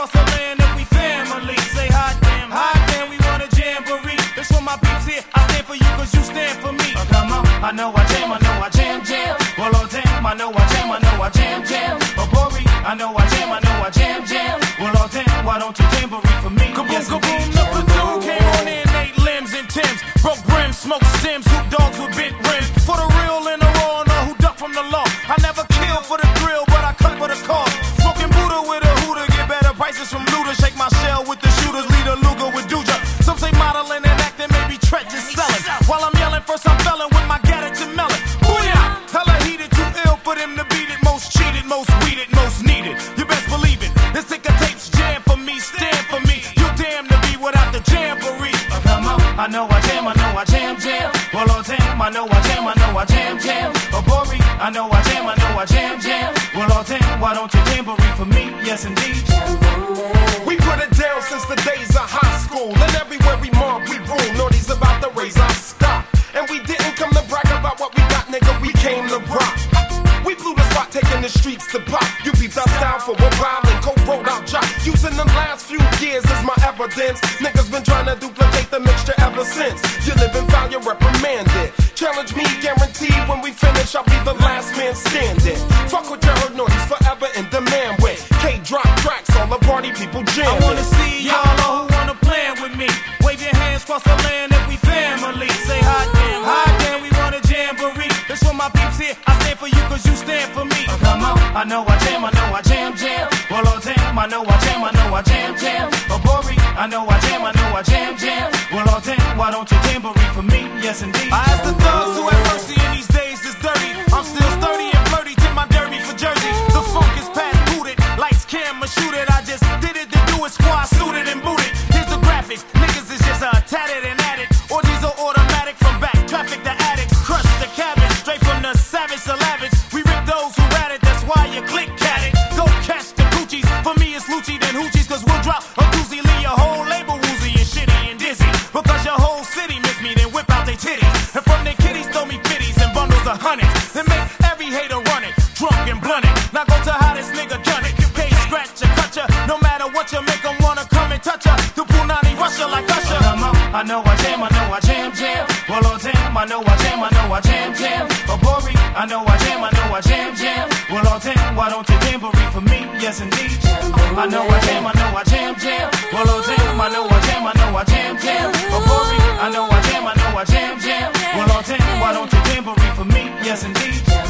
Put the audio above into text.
across the land and we family. Say hi, damn, hi, damn, we want a jamboree. That's what my beats here. I stand for you cause you stand for me. Oh, come on, I know I jam, I know I jam, jam. Well, oh damn, I know I jam, I know I jam, jam. Oh, Bori, I know I jam, I know I jam, jam. Well, oh damn, why don't you jamboree for me? Kaboom, yes, kaboom, the platoon came on in, eight limbs and Timbs. Broke brims, smoked stems, hoop dogs with bent rims. I know I jam, I know I jam, jam. Well, oh damn, I know I jam, I know I jam, jam. Oh, Bori, I know I jam, I know I jam, jam. Well, oh damn, why don't you jamboree for me? Yes, indeed. We put it down since the days of high school. And everywhere we mark, we rule. Naughty's about to raise our stock. And we didn't come to brag about what we got, nigga. We came to rock. We blew the spot, taking the streets to pop. You beat our style for a while and co-wrote our job. Using the last few years is my evidence. Niggas been trying to duplicate the mixture ever since. You live and foul, you're reprimanded. Challenge me, guaranteed when we finish, I'll be the last man standing. Fuck what you heard, Naughty's forever in demand with. K drop tracks, all the party people I wanna see y'all all who wanna plan with me. Wave your hands across the land if we family. Say hi damn, hi damn, we want a jamboree. That's for my peeps here. I stand for you cause you stand for me. Oh, come on, I know I jam, I know I jam, jam. I know I jam, I know I jam, jam. Oh, Bori, I know I jam, I know I jam, jam. Well, oh damn, why don't you jamboree for me? Yes, indeed. I ask the thugs who have mercy it's Lucci then Hoochies. Cause we'll drop a doozy. Leave your whole label woozy and shitty and dizzy. Because your whole city miss me. Then whip out they titties. And from their kitties, throw me pitties and bundles of hundreds. Then make every hater run it. Drunk and blunted. Now go to how this nigga done it. Pay scratch ya, cut ya. No matter what you make 'em wanna come and touch ya. The Punani Russia like Usher. I know I jam, I know I jam, jam. Well, oh damn, I know I jam, I know I jam, jam. Oh, Bori, I know I jam, I know I jam, jam. Well, oh damn, why don't you jamboree for me? Yes, indeed. I know I jam, I know I jam, jam. well Wolo jam, I know I jam, I know I jam, jam. Bobori, I know I jam, I know I jam, jam. well Wolo jam, why don't you tambourine for me? Yes, indeed.